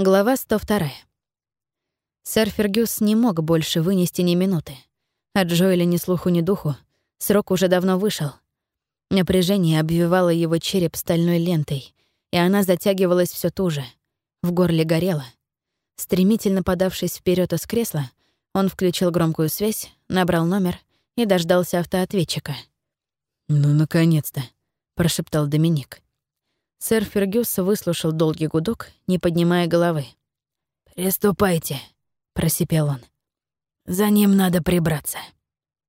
Глава 102. Сэр Фергюс не мог больше вынести ни минуты. От Джоэля ни слуху, ни духу. Срок уже давно вышел. Напряжение обвивало его череп стальной лентой, и она затягивалась все туже. В горле горело. Стремительно подавшись вперед из кресла, он включил громкую связь, набрал номер и дождался автоответчика. «Ну, наконец-то», — прошептал Доминик. Сэр Фергюс выслушал долгий гудок, не поднимая головы. «Приступайте», — просипел он. «За ним надо прибраться».